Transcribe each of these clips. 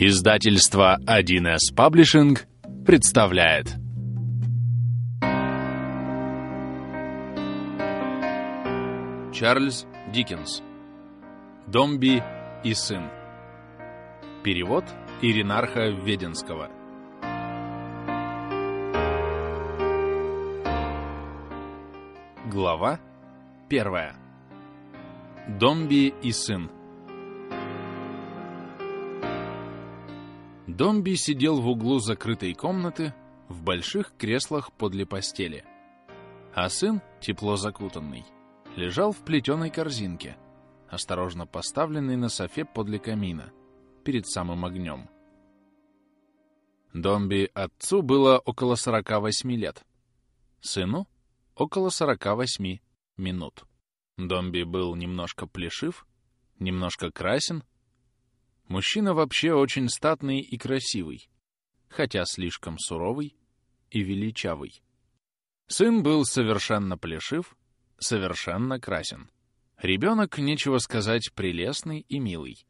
Издательство 1С Паблишинг представляет. Чарльз Диккенс. Домби и сын Перевод Иринарха Веденского. Глава первая. Домби и сын Домби сидел в углу закрытой комнаты в больших креслах подле постели. А сын, тепло закутанный, лежал в плетеной корзинке, осторожно поставленной на софе подле камина, перед самым огнем. Домби отцу было около 48 лет, сыну — около 48 минут. Домби был немножко плешив, немножко красен, Мужчина вообще очень статный и красивый, хотя слишком суровый и величавый. Сын был совершенно плешив, совершенно красен. Ребенок, нечего сказать, прелестный и милый,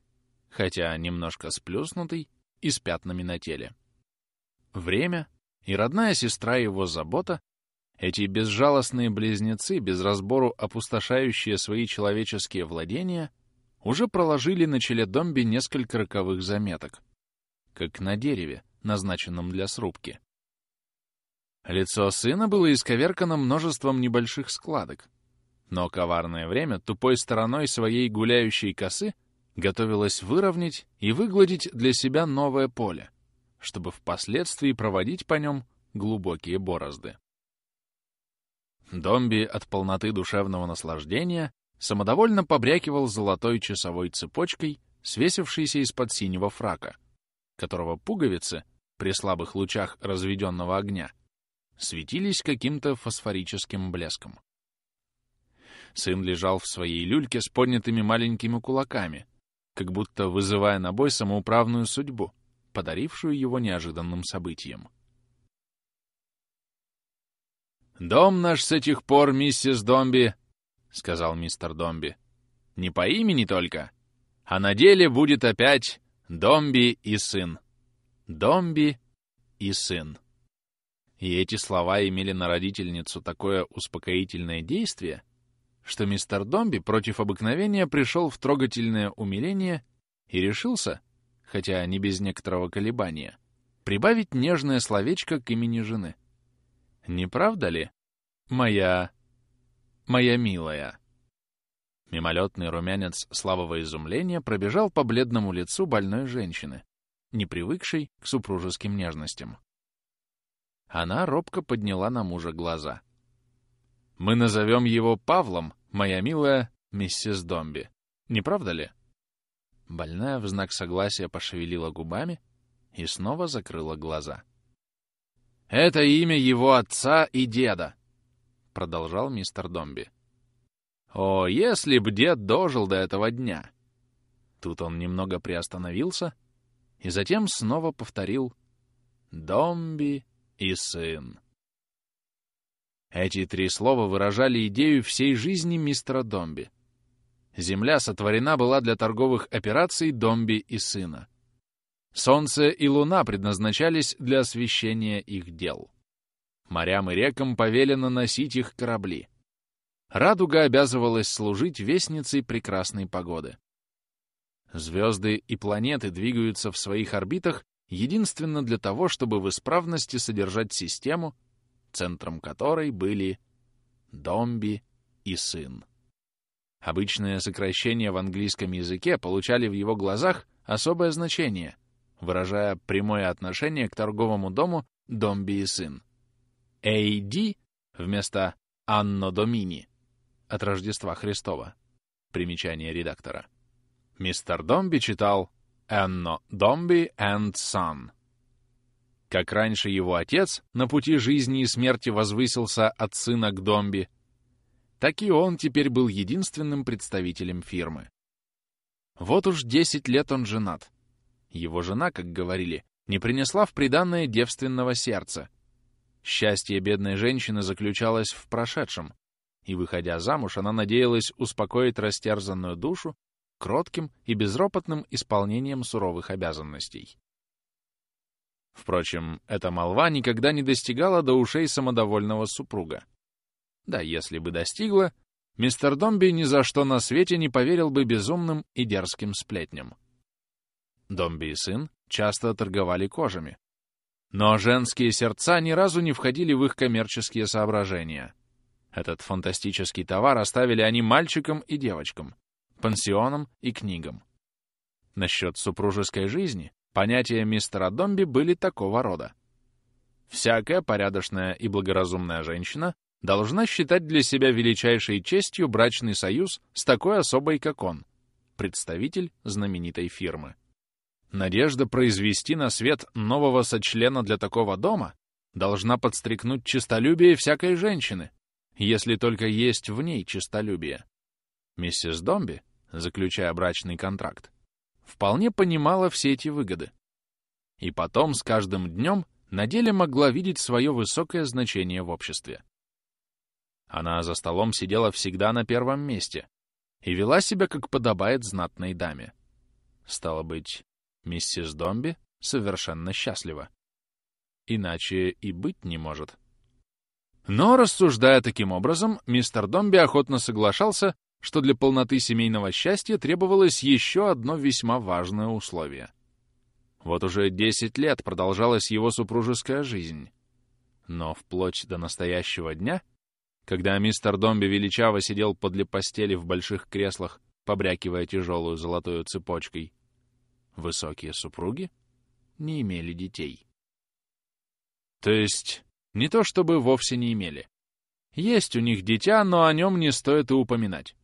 хотя немножко сплюснутый и с пятнами на теле. Время и родная сестра его забота, эти безжалостные близнецы, без разбору опустошающие свои человеческие владения, уже проложили на челе домби несколько роковых заметок, как на дереве, назначенном для срубки. Лицо сына было исковеркано множеством небольших складок, но коварное время тупой стороной своей гуляющей косы готовилось выровнять и выгладить для себя новое поле, чтобы впоследствии проводить по нем глубокие борозды. Домби от полноты душевного наслаждения самодовольно побрякивал золотой часовой цепочкой, свесившейся из-под синего фрака, которого пуговицы, при слабых лучах разведенного огня, светились каким-то фосфорическим блеском. Сын лежал в своей люльке с поднятыми маленькими кулаками, как будто вызывая на бой самоуправную судьбу, подарившую его неожиданным событием. «Дом наш с этих пор, миссис Домби, — сказал мистер Домби. «Не по имени только, а на деле будет опять Домби и сын. Домби и сын». И эти слова имели на родительницу такое успокоительное действие, что мистер Домби против обыкновения пришел в трогательное умиление и решился, хотя не без некоторого колебания, прибавить нежное словечко к имени жены. Не правда ли, моя моя милая!» Мимолетный румянец слабого изумления пробежал по бледному лицу больной женщины, не привыкшей к супружеским нежностям. Она робко подняла на мужа глаза. «Мы назовем его Павлом, моя милая миссис Домби. Не правда ли?» Больная в знак согласия пошевелила губами и снова закрыла глаза. «Это имя его отца и деда продолжал мистер Домби. «О, если б дед дожил до этого дня!» Тут он немного приостановился и затем снова повторил «Домби и сын». Эти три слова выражали идею всей жизни мистера Домби. Земля сотворена была для торговых операций Домби и сына. Солнце и луна предназначались для освещения их дел. Морям и рекам повелено носить их корабли. Радуга обязывалась служить вестницей прекрасной погоды. Звезды и планеты двигаются в своих орбитах единственно для того, чтобы в исправности содержать систему, центром которой были Домби и сын. Обычные сокращения в английском языке получали в его глазах особое значение, выражая прямое отношение к торговому дому Домби и сын. AD вместо Анно Домини от Рождества Христова. Примечание редактора. Мистер Домби читал Анно Домби and Son. Как раньше его отец на пути жизни и смерти возвысился от сына к Домби, так и он теперь был единственным представителем фирмы. Вот уж 10 лет он женат. Его жена, как говорили, не принесла в приданное девственного сердца — Счастье бедной женщины заключалось в прошедшем, и, выходя замуж, она надеялась успокоить растерзанную душу кротким и безропотным исполнением суровых обязанностей. Впрочем, эта молва никогда не достигала до ушей самодовольного супруга. Да, если бы достигла, мистер Домби ни за что на свете не поверил бы безумным и дерзким сплетням. Домби и сын часто торговали кожами. Но женские сердца ни разу не входили в их коммерческие соображения. Этот фантастический товар оставили они мальчикам и девочкам, пансионам и книгам. Насчет супружеской жизни понятия мистера Домби были такого рода. Всякая порядочная и благоразумная женщина должна считать для себя величайшей честью брачный союз с такой особой, как он, представитель знаменитой фирмы. Надежда произвести на свет нового сочлена для такого дома должна подстрекнуть честолюбие всякой женщины, если только есть в ней честолюбие. Миссис Домби, заключая брачный контракт, вполне понимала все эти выгоды. И потом с каждым днем на деле могла видеть свое высокое значение в обществе. Она за столом сидела всегда на первом месте и вела себя, как подобает знатной даме. Стало быть, миссис Домби совершенно счастлива. Иначе и быть не может. Но, рассуждая таким образом, мистер Домби охотно соглашался, что для полноты семейного счастья требовалось еще одно весьма важное условие. Вот уже 10 лет продолжалась его супружеская жизнь. Но вплоть до настоящего дня, когда мистер Домби величаво сидел подле постели в больших креслах, побрякивая тяжелую золотую цепочкой, высокие супруги не имели детей. То есть не то чтобы вовсе не имели. Есть у них дитя, но о нем не стоит и упоминать.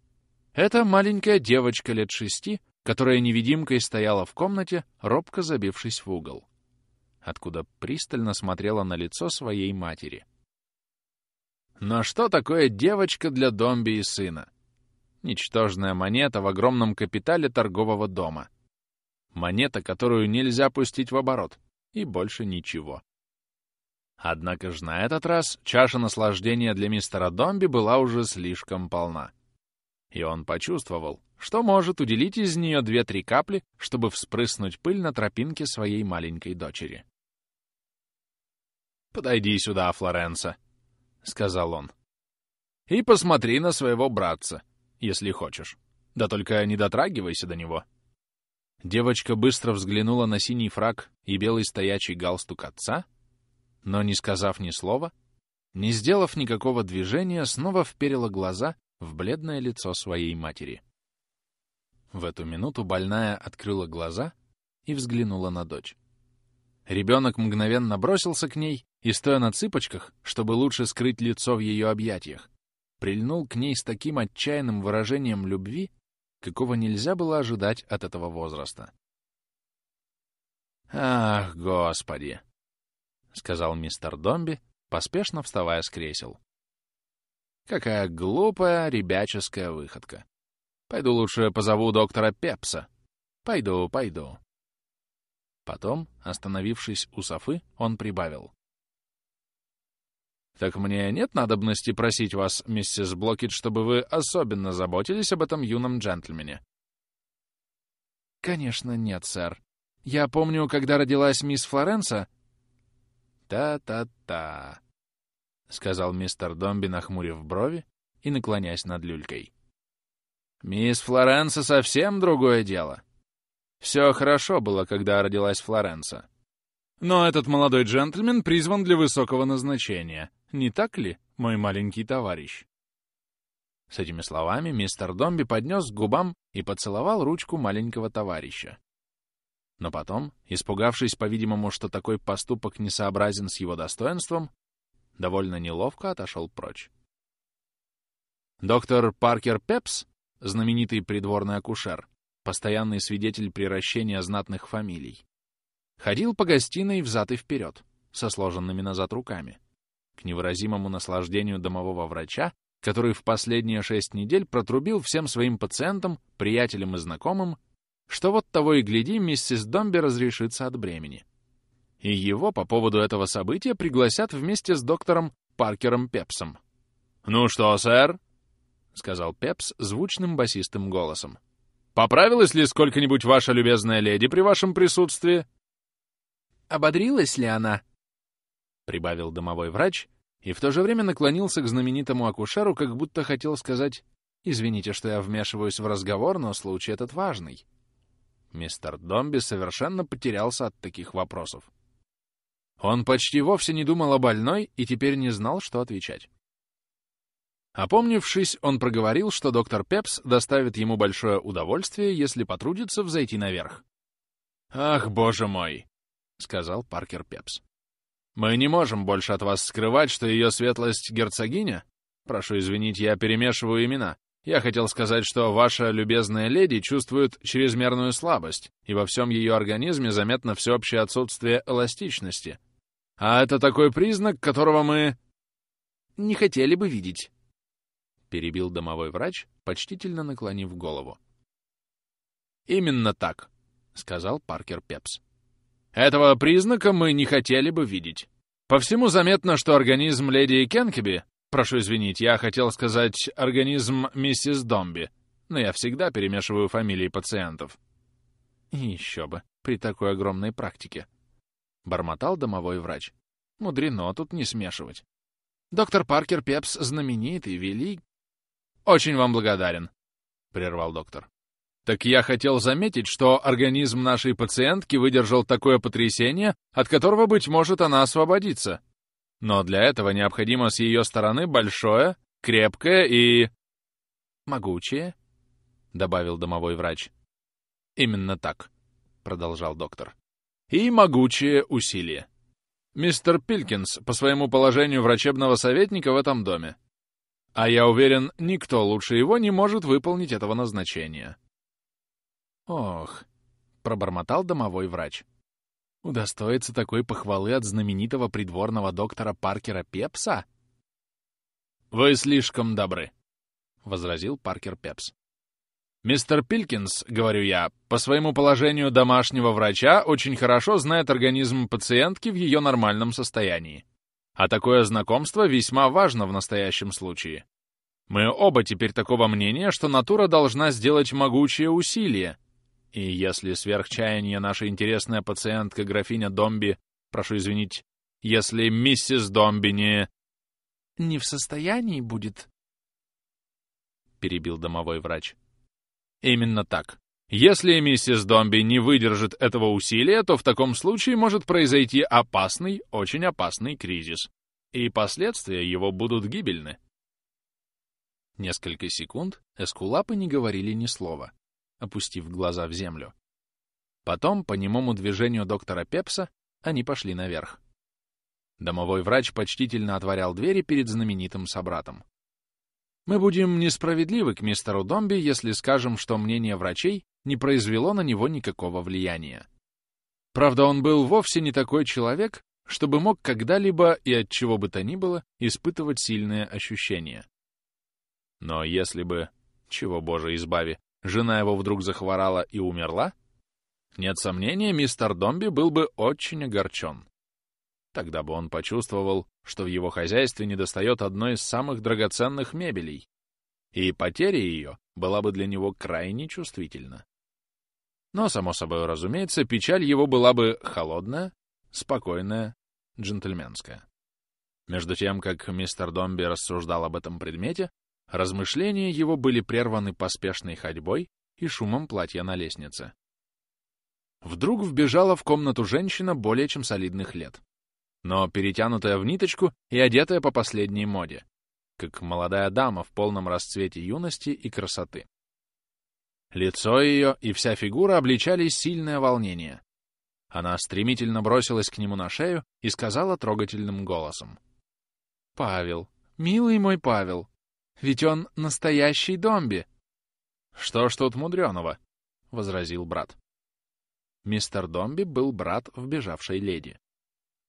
Это маленькая девочка лет шести, которая невидимкой стояла в комнате, робко забившись в угол, откуда пристально смотрела на лицо своей матери. Но что такое девочка для Домби и сына? Ничтожная монета в огромном капитале торгового дома. Монета, которую нельзя пустить в оборот. И больше ничего. Однако же на этот раз чаша наслаждения для мистера Домби была уже слишком полна. И он почувствовал, что может уделить из нее две-три капли, чтобы вспрыснуть пыль на тропинке своей маленькой дочери. «Подойди сюда, Флоренса», — сказал он. «И посмотри на своего братца, если хочешь. Да только не дотрагивайся до него». Девочка быстро взглянула на синий фраг и белый стоячий галстук отца, но, не сказав ни слова, не сделав никакого движения, снова вперила глаза в бледное лицо своей матери. В эту минуту больная открыла глаза и взглянула на дочь. Ребенок мгновенно бросился к ней и, стоя на цыпочках, чтобы лучше скрыть лицо в ее объятиях, прильнул к ней с таким отчаянным выражением любви, какого нельзя было ожидать от этого возраста. «Ах, Господи!» — сказал мистер Домби, поспешно вставая с кресел. «Какая глупая ребяческая выходка! Пойду лучше позову доктора Пепса. Пойду, пойду». Потом, остановившись у Софы, он прибавил. Так мне нет надобности просить вас, миссис Блокет, чтобы вы особенно заботились об этом юном джентльмене. Конечно, нет, сэр. Я помню, когда родилась мисс Флоренса... Та-та-та, — сказал мистер Домби, нахмурив брови и наклоняясь над люлькой. Мисс Флоренса совсем другое дело. Все хорошо было, когда родилась Флоренса. Но этот молодой джентльмен призван для высокого назначения, не так ли, мой маленький товарищ?» С этими словами мистер Домби поднес к губам и поцеловал ручку маленького товарища. Но потом, испугавшись, по-видимому, что такой поступок несообразен с его достоинством, довольно неловко отошел прочь. Доктор Паркер Пепс, знаменитый придворный акушер, постоянный свидетель приращения знатных фамилий, ходил по гостиной взад и вперед, со сложенными назад руками к невыразимому наслаждению домового врача, который в последние шесть недель протрубил всем своим пациентам, приятелям и знакомым, что вот того и гляди, миссис Домби разрешится от бремени. И его по поводу этого события пригласят вместе с доктором Паркером Пепсом. «Ну что, сэр?» — сказал Пепс звучным басистым голосом. Поправилась ли сколько-нибудь ваша любезная леди при вашем присутствии?» «Ободрилась ли она?» — прибавил домовой врач, и в то же время наклонился к знаменитому акушеру, как будто хотел сказать «Извините, что я вмешиваюсь в разговор, но случай этот важный». Мистер Домби совершенно потерялся от таких вопросов. Он почти вовсе не думал о больной и теперь не знал, что отвечать. Опомнившись, он проговорил, что доктор Пепс доставит ему большое удовольствие, если потрудится взойти наверх. «Ах, боже мой!» — сказал Паркер Пепс. «Мы не можем больше от вас скрывать, что ее светлость герцогиня? Прошу извинить, я перемешиваю имена. Я хотел сказать, что ваша любезная леди чувствует чрезмерную слабость, и во всем ее организме заметно всеобщее отсутствие эластичности. А это такой признак, которого мы... не хотели бы видеть» перебил домовой врач, почтительно наклонив голову. «Именно так», — сказал Паркер Пепс. «Этого признака мы не хотели бы видеть. По всему заметно, что организм леди Кенкеби, прошу извинить, я хотел сказать организм миссис Домби, но я всегда перемешиваю фамилии пациентов». «Еще бы, при такой огромной практике», — бормотал домовой врач. «Мудрено тут не смешивать. Доктор Паркер Пепс знаменитый, велик, «Очень вам благодарен», — прервал доктор. «Так я хотел заметить, что организм нашей пациентки выдержал такое потрясение, от которого, быть может, она освободится. Но для этого необходимо с ее стороны большое, крепкое и...» «Могучее», — добавил домовой врач. «Именно так», — продолжал доктор. «И могучее усилие. Мистер Пилкинс по своему положению врачебного советника в этом доме а я уверен, никто лучше его не может выполнить этого назначения. Ох, пробормотал домовой врач. Удостоится такой похвалы от знаменитого придворного доктора Паркера Пепса? Вы слишком добры, возразил Паркер Пепс. Мистер Пилкинс, говорю я, по своему положению домашнего врача очень хорошо знает организм пациентки в ее нормальном состоянии. А такое знакомство весьма важно в настоящем случае. Мы оба теперь такого мнения, что натура должна сделать могучее усилие. И если сверхчаяние наша интересная пациентка графиня Домби, прошу извинить, если миссис Домби не... Не в состоянии будет, перебил домовой врач. Именно так. Если миссис Домби не выдержит этого усилия, то в таком случае может произойти опасный, очень опасный кризис. И последствия его будут гибельны. Несколько секунд эскулапы не говорили ни слова, опустив глаза в землю. Потом, по немому движению доктора Пепса, они пошли наверх. Домовой врач почтительно отворял двери перед знаменитым собратом. Мы будем несправедливы к мистеру Домби, если скажем, что мнение врачей не произвело на него никакого влияния. Правда, он был вовсе не такой человек, чтобы мог когда-либо и от чего бы то ни было испытывать сильные ощущения. Но если бы, чего боже избави, жена его вдруг захворала и умерла, нет сомнения, мистер Домби был бы очень огорчен. Тогда бы он почувствовал, что в его хозяйстве недостает одной из самых драгоценных мебелей, и потеря ее была бы для него крайне чувствительна. Но, само собой разумеется, печаль его была бы холодная, спокойная, джентльменская. Между тем, как мистер Домби рассуждал об этом предмете, размышления его были прерваны поспешной ходьбой и шумом платья на лестнице. Вдруг вбежала в комнату женщина более чем солидных лет, но перетянутая в ниточку и одетая по последней моде, как молодая дама в полном расцвете юности и красоты. Лицо ее и вся фигура обличали сильное волнение. Она стремительно бросилась к нему на шею и сказала трогательным голосом. «Павел, милый мой Павел, ведь он настоящий домби!» «Что ж тут мудреного?» — возразил брат. Мистер Домби был брат вбежавшей леди.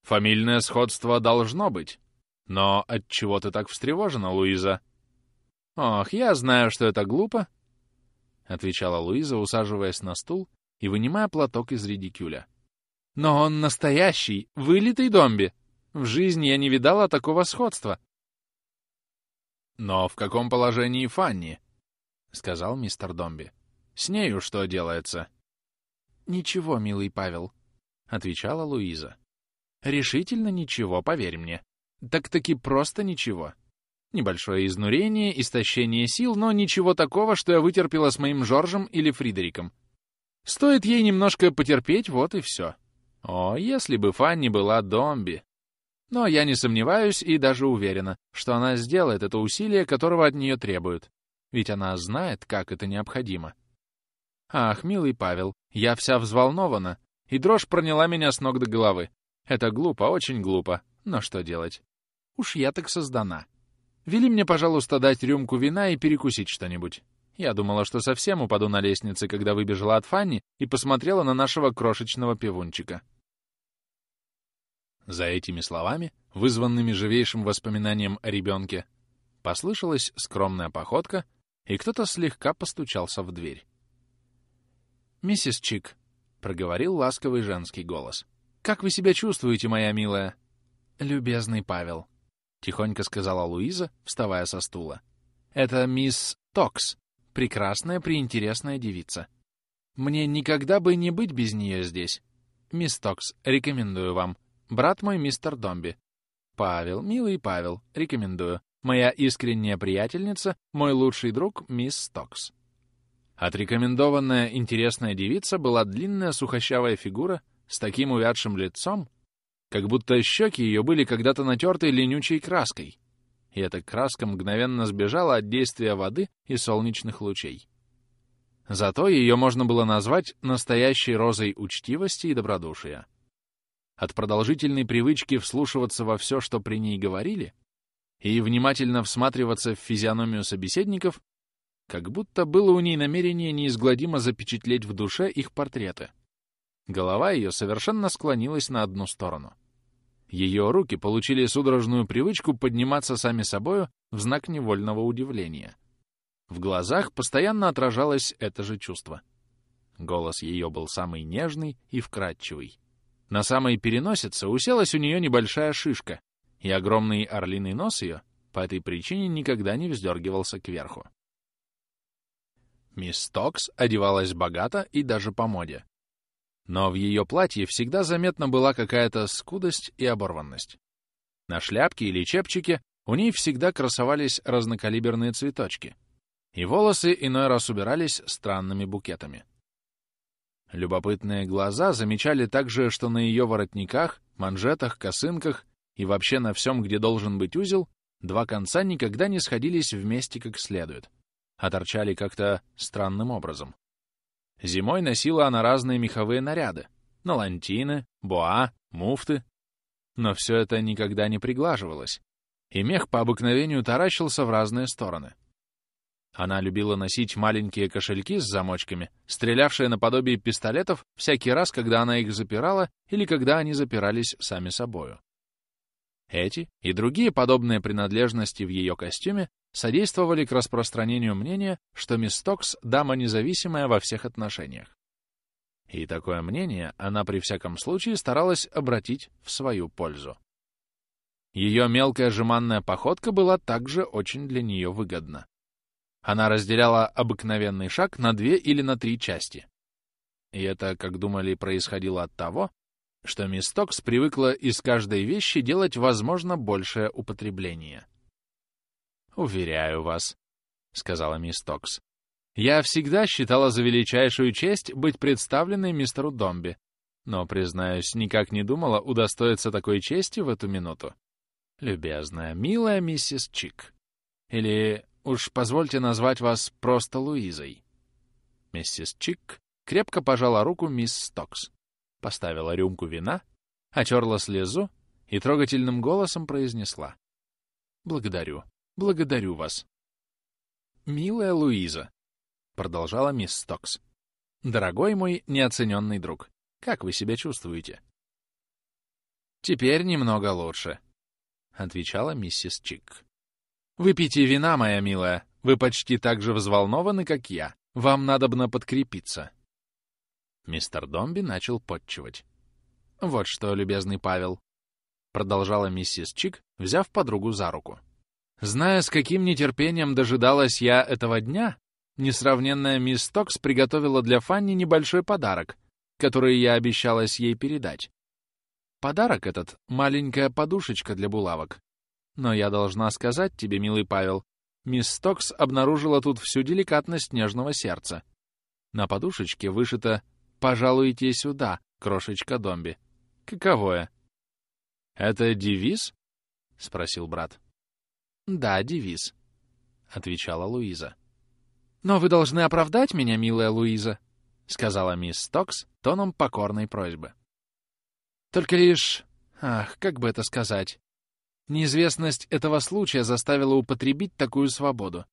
«Фамильное сходство должно быть. Но отчего ты так встревожена, Луиза?» «Ох, я знаю, что это глупо», — отвечала Луиза, усаживаясь на стул и вынимая платок из редикюля. «Но он настоящий, вылитый домби. В жизни я не видала такого сходства». «Но в каком положении Фанни?» — сказал мистер Домби. С нею что делается?» «Ничего, милый Павел», — отвечала Луиза. «Решительно ничего, поверь мне. Так-таки просто ничего. Небольшое изнурение, истощение сил, но ничего такого, что я вытерпела с моим Жоржем или Фридериком. Стоит ей немножко потерпеть, вот и все. О, если бы Фанни была домби! Но я не сомневаюсь и даже уверена, что она сделает это усилие, которого от нее требуют. Ведь она знает, как это необходимо. Ах, милый Павел, я вся взволнована, и дрожь проняла меня с ног до головы. Это глупо, очень глупо, но что делать? Уж я так создана. Вели мне, пожалуйста, дать рюмку вина и перекусить что-нибудь. Я думала, что совсем упаду на лестнице, когда выбежала от Фанни и посмотрела на нашего крошечного пивунчика. За этими словами, вызванными живейшим воспоминанием о ребенке, послышалась скромная походка, и кто-то слегка постучался в дверь. «Миссис Чик», — проговорил ласковый женский голос, — «как вы себя чувствуете, моя милая?» «Любезный Павел», тихонько сказала Луиза, вставая со стула. «Это мисс Токс, прекрасная, приинтересная девица. Мне никогда бы не быть без нее здесь. Мисс Токс, рекомендую вам. Брат мой, мистер Домби. Павел, милый Павел, рекомендую. Моя искренняя приятельница, мой лучший друг, мисс Токс». Отрекомендованная интересная девица была длинная сухощавая фигура с таким увядшим лицом, как будто щеки ее были когда-то натерты ленючей краской, и эта краска мгновенно сбежала от действия воды и солнечных лучей. Зато ее можно было назвать настоящей розой учтивости и добродушия. От продолжительной привычки вслушиваться во все, что при ней говорили, и внимательно всматриваться в физиономию собеседников, как будто было у ней намерение неизгладимо запечатлеть в душе их портреты. Голова ее совершенно склонилась на одну сторону — ее руки получили судорожную привычку подниматься сами собою в знак невольного удивления. В глазах постоянно отражалось это же чувство. Голос ее был самый нежный и вкрадчивый. На самой переносице уселась у нее небольшая шишка, и огромный орлиный нос ее по этой причине никогда не вздергивался кверху. Мисс Токс одевалась богато и даже по моде. Но в ее платье всегда заметна была какая-то скудость и оборванность. На шляпке или чепчике у ней всегда красовались разнокалиберные цветочки, и волосы иной раз убирались странными букетами. Любопытные глаза замечали также, что на ее воротниках, манжетах, косынках и вообще на всем, где должен быть узел, два конца никогда не сходились вместе как следует, а торчали как-то странным образом. Зимой носила она разные меховые наряды — налантины, боа, муфты. Но все это никогда не приглаживалось, и мех по обыкновению таращился в разные стороны. Она любила носить маленькие кошельки с замочками, стрелявшие наподобие пистолетов всякий раз, когда она их запирала или когда они запирались сами собою. Эти и другие подобные принадлежности в ее костюме содействовали к распространению мнения, что мисс Токс — дама независимая во всех отношениях. И такое мнение она при всяком случае старалась обратить в свою пользу. Ее мелкая жеманная походка была также очень для нее выгодна. Она разделяла обыкновенный шаг на две или на три части. И это, как думали, происходило от того, что мисс Токс привыкла из каждой вещи делать, возможно, большее употребление. «Уверяю вас», — сказала мисс Токс, — «я всегда считала за величайшую честь быть представленной мистеру Домби, но, признаюсь, никак не думала удостоиться такой чести в эту минуту. Любезная, милая миссис Чик. Или уж позвольте назвать вас просто Луизой». Миссис Чик крепко пожала руку мисс Токс, поставила рюмку вина, отерла слезу и трогательным голосом произнесла. «Благодарю. Благодарю вас. Милая Луиза, продолжала мисс Стокс. Дорогой мой неоцененный друг, как вы себя чувствуете? Теперь немного лучше, отвечала миссис Чик. Выпейте вина, моя милая. Вы почти так же взволнованы, как я. Вам надобно подкрепиться. Мистер Домби начал подчивать. Вот что, любезный Павел, продолжала миссис Чик, взяв подругу за руку. Зная, с каким нетерпением дожидалась я этого дня, несравненная мисс Токс приготовила для Фанни небольшой подарок, который я обещалась ей передать. Подарок этот — маленькая подушечка для булавок. Но я должна сказать тебе, милый Павел, мисс Стокс обнаружила тут всю деликатность нежного сердца. На подушечке вышито «Пожалуйте сюда, крошечка Домби». Каковое? «Это девиз?» — спросил брат. «Да, девиз», — отвечала Луиза. «Но вы должны оправдать меня, милая Луиза», — сказала мисс Стокс тоном покорной просьбы. «Только лишь... Ах, как бы это сказать? Неизвестность этого случая заставила употребить такую свободу.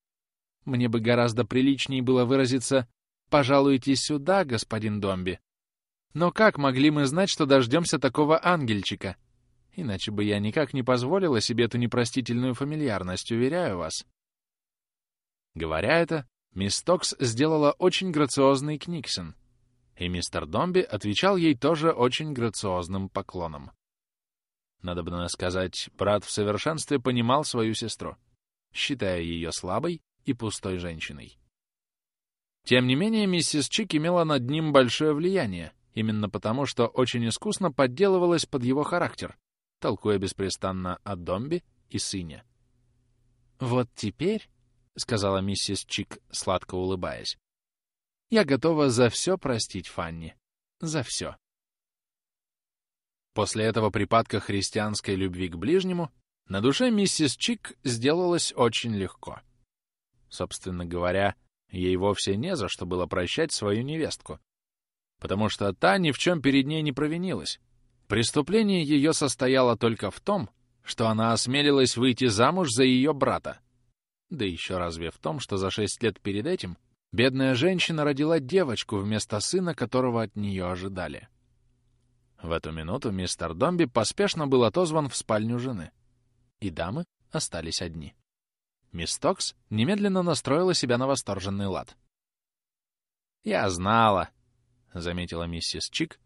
Мне бы гораздо приличнее было выразиться «пожалуйте сюда, господин Домби». Но как могли мы знать, что дождемся такого ангельчика? Иначе бы я никак не позволила себе эту непростительную фамильярность, уверяю вас. Говоря это, мисс Токс сделала очень грациозный книксон, и мистер Домби отвечал ей тоже очень грациозным поклоном. Надо бы сказать, брат в совершенстве понимал свою сестру, считая ее слабой и пустой женщиной. Тем не менее, миссис Чик имела над ним большое влияние, именно потому, что очень искусно подделывалась под его характер, толкуя беспрестанно о Домби и сыне. «Вот теперь», — сказала миссис Чик, сладко улыбаясь, — «я готова за все простить Фанни. За все». После этого припадка христианской любви к ближнему на душе миссис Чик сделалось очень легко. Собственно говоря, ей вовсе не за что было прощать свою невестку, потому что та ни в чем перед ней не провинилась, Преступление ее состояло только в том, что она осмелилась выйти замуж за ее брата. Да еще разве в том, что за шесть лет перед этим бедная женщина родила девочку вместо сына, которого от нее ожидали. В эту минуту мистер Домби поспешно был отозван в спальню жены, и дамы остались одни. Мисс Токс немедленно настроила себя на восторженный лад. «Я знала», — заметила миссис Чик,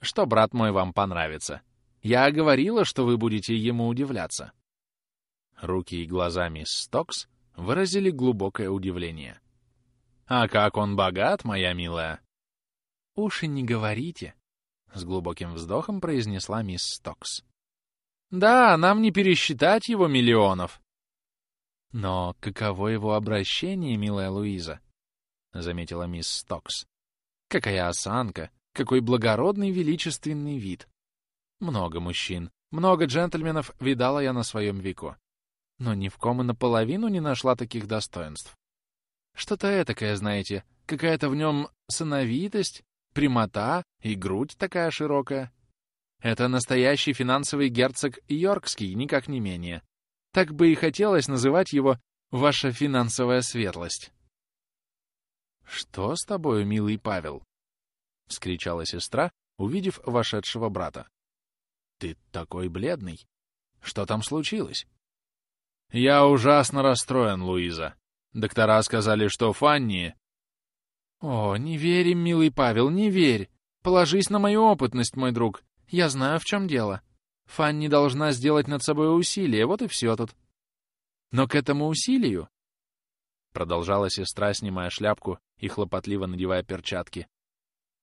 что брат мой вам понравится. Я говорила, что вы будете ему удивляться». Руки и глаза мисс Стокс выразили глубокое удивление. «А как он богат, моя милая!» «Уж и не говорите!» — с глубоким вздохом произнесла мисс Стокс. «Да, нам не пересчитать его миллионов!» «Но каково его обращение, милая Луиза?» — заметила мисс Стокс. «Какая осанка, какой благородный величественный вид. Много мужчин, много джентльменов видала я на своем веку. Но ни в ком и наполовину не нашла таких достоинств. Что-то этакое, знаете, какая-то в нем сыновитость, прямота и грудь такая широкая. Это настоящий финансовый герцог Йоркский, никак не менее. Так бы и хотелось называть его «ваша финансовая светлость». «Что с тобою, милый Павел?» — вскричала сестра, увидев вошедшего брата. «Ты такой бледный! Что там случилось?» «Я ужасно расстроен, Луиза. Доктора сказали, что Фанни...» «О, не верь милый Павел, не верь! Положись на мою опытность, мой друг. Я знаю, в чем дело. Фанни должна сделать над собой усилие, вот и все тут. Но к этому усилию...» Продолжала сестра, снимая шляпку и хлопотливо надевая перчатки.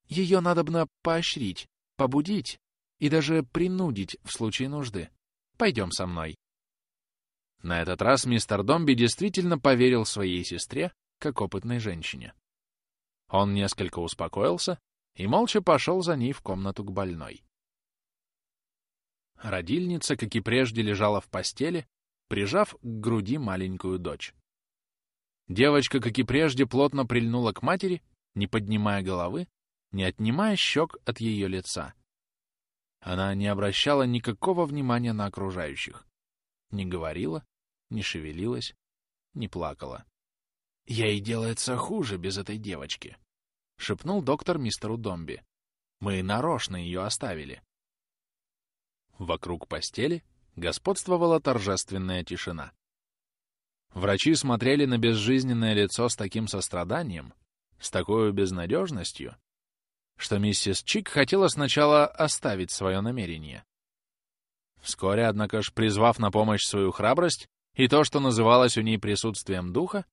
Ее надобно поощрить, побудить и даже принудить в случае нужды. Пойдем со мной. На этот раз мистер Домби действительно поверил своей сестре, как опытной женщине. Он несколько успокоился и молча пошел за ней в комнату к больной. Родильница, как и прежде, лежала в постели, прижав к груди маленькую дочь. Девочка, как и прежде, плотно прильнула к матери, не поднимая головы не отнимая щек от ее лица. Она не обращала никакого внимания на окружающих. Не говорила, не шевелилась, не плакала. «Ей делается хуже без этой девочки», — шепнул доктор мистеру Домби. «Мы нарочно ее оставили». Вокруг постели господствовала торжественная тишина. Врачи смотрели на безжизненное лицо с таким состраданием, с такой безнадежностью, что миссис Чик хотела сначала оставить свое намерение. Вскоре, однако ж, призвав на помощь свою храбрость и то, что называлось у ней присутствием духа,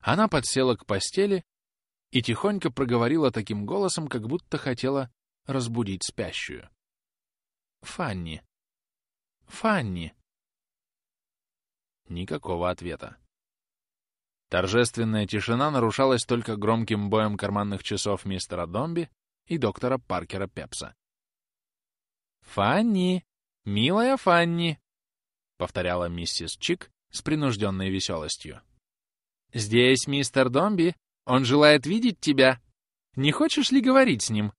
Она подсела к постели и тихонько проговорила таким голосом, как будто хотела разбудить спящую. «Фанни! Фанни!» Никакого ответа. Торжественная тишина нарушалась только громким боем карманных часов мистера Домби и доктора Паркера Пепса. «Фанни! Милая Фанни!» — повторяла миссис Чик с принужденной веселостью. «Здесь мистер Домби. Он желает видеть тебя. Не хочешь ли говорить с ним?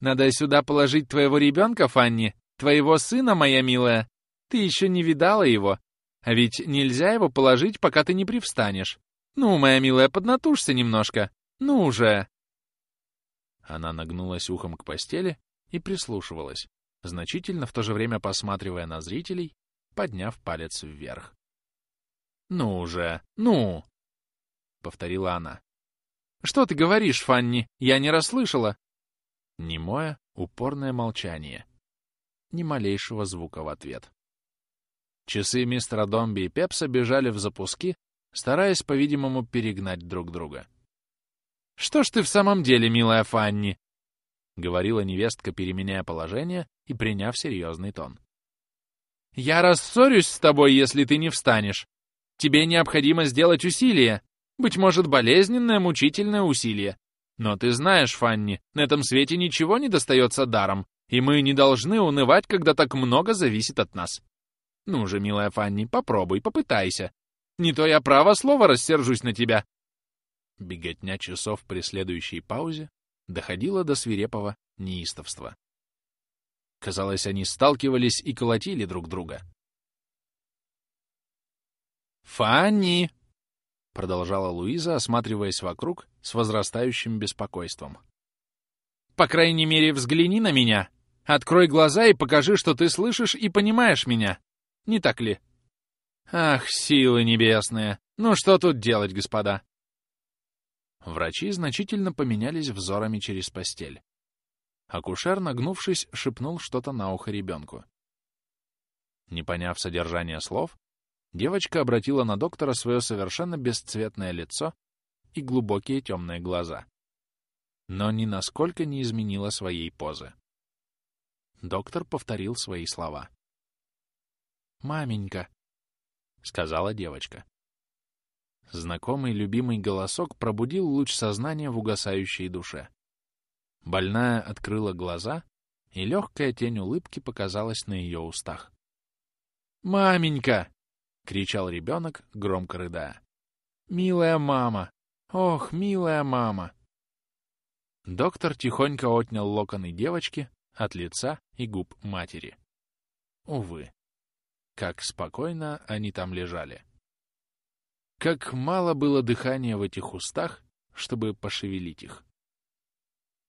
Надо сюда положить твоего ребенка, Фанни, твоего сына, моя милая. Ты еще не видала его. А ведь нельзя его положить, пока ты не привстанешь. Ну, моя милая, поднатужься немножко. Ну уже!» Она нагнулась ухом к постели и прислушивалась, значительно в то же время посматривая на зрителей, подняв палец вверх. «Ну уже, ну!» — повторила она. «Что ты говоришь, Фанни? Я не расслышала!» Немое, упорное молчание. Ни малейшего звука в ответ. Часы мистера Домби и Пепса бежали в запуски, стараясь, по-видимому, перегнать друг друга. «Что ж ты в самом деле, милая Фанни?» — говорила невестка, переменяя положение и приняв серьезный тон. «Я рассорюсь с тобой, если ты не встанешь. Тебе необходимо сделать усилие, быть может, болезненное, мучительное усилие. Но ты знаешь, Фанни, на этом свете ничего не достается даром, и мы не должны унывать, когда так много зависит от нас. Ну же, милая Фанни, попробуй, попытайся. Не то я право слово рассержусь на тебя. Беготня часов при следующей паузе доходила до свирепого неистовства. Казалось, они сталкивались и колотили друг друга. «Фанни!» — продолжала Луиза, осматриваясь вокруг с возрастающим беспокойством. «По крайней мере, взгляни на меня. Открой глаза и покажи, что ты слышишь и понимаешь меня. Не так ли? Ах, силы небесные! Ну что тут делать, господа?» Врачи значительно поменялись взорами через постель. Акушер, нагнувшись, шепнул что-то на ухо ребенку. Не поняв содержание слов, девочка обратила на доктора свое совершенно бесцветное лицо и глубокие темные глаза. Но ни насколько не изменила своей позы. Доктор повторил свои слова. «Маменька», — сказала девочка. Знакомый любимый голосок пробудил луч сознания в угасающей душе. Больная открыла глаза, и легкая тень улыбки показалась на ее устах. «Маменька!» — кричал ребенок, громко рыдая. «Милая мама! Ох, милая мама!» Доктор тихонько отнял локоны девочки от лица и губ матери. Увы, как спокойно они там лежали. Как мало было дыхания в этих устах, чтобы пошевелить их.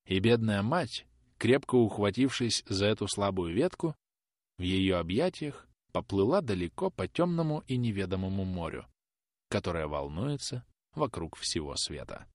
И бедная мать, крепко ухватившись за эту слабую ветку, в ее объятиях поплыла далеко по темному и неведомому морю, которое волнуется вокруг всего света.